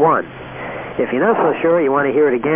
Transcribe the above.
1. If you're not so sure, you want to hear it again,